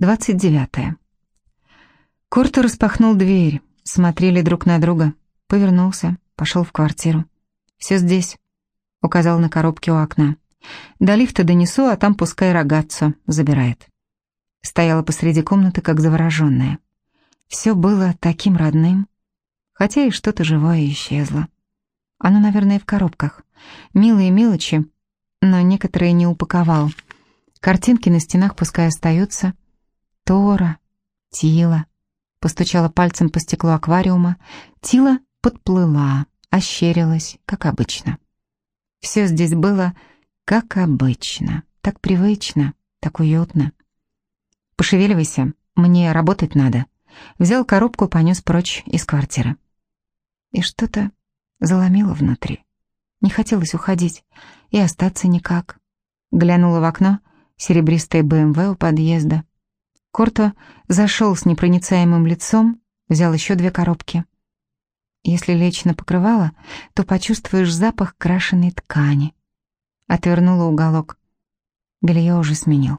Двадцать девятое. Корто распахнул дверь, смотрели друг на друга, повернулся, пошел в квартиру. «Все здесь», — указал на коробке у окна. «До лифта донесу, а там пускай рогатцу забирает». Стояла посреди комнаты, как завороженная. Все было таким родным, хотя и что-то живое исчезло. Оно, наверное, в коробках. Милые мелочи, но некоторые не упаковал. Картинки на стенах пускай остаются. Тора, Тила. Постучала пальцем по стеклу аквариума. Тила подплыла, ощерилась, как обычно. Все здесь было как обычно, так привычно, так уютно. «Пошевеливайся, мне работать надо». Взял коробку, понес прочь из квартиры. И что-то заломило внутри. Не хотелось уходить и остаться никак. Глянула в окно, серебристое БМВ у подъезда. Корто зашел с непроницаемым лицом, взял еще две коробки. Если лечь на покрывало, то почувствуешь запах крашеной ткани. Отвернула уголок. Белье уже сменил.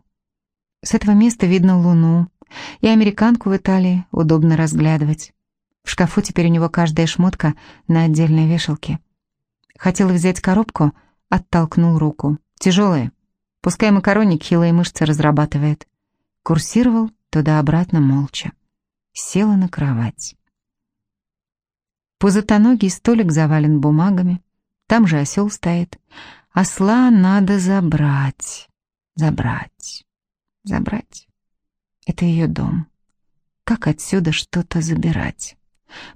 С этого места видно луну, и американку в Италии удобно разглядывать. В шкафу теперь у него каждая шмотка на отдельной вешалке. Хотела взять коробку, оттолкнул руку. Тяжелая. Пускай макароник хилые мышцы разрабатывает. Курсировал туда-обратно молча. Села на кровать. Пузатоногий столик завален бумагами. Там же осел стоит. Осла надо забрать. Забрать. Забрать. Это ее дом. Как отсюда что-то забирать?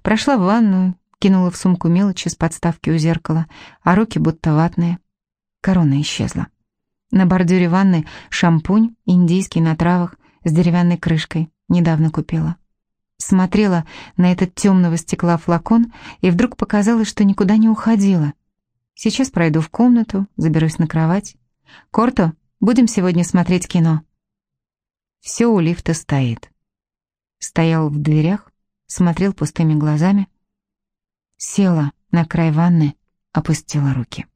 Прошла в ванную, кинула в сумку мелочи с подставки у зеркала, а руки будто ватные. Корона исчезла. На бордюре ванны шампунь, индийский на травах, с деревянной крышкой. Недавно купила. Смотрела на этот темного стекла флакон, и вдруг показалось, что никуда не уходила. Сейчас пройду в комнату, заберусь на кровать. «Корто, будем сегодня смотреть кино?» Все у лифта стоит. Стоял в дверях, смотрел пустыми глазами. Села на край ванны, опустила руки.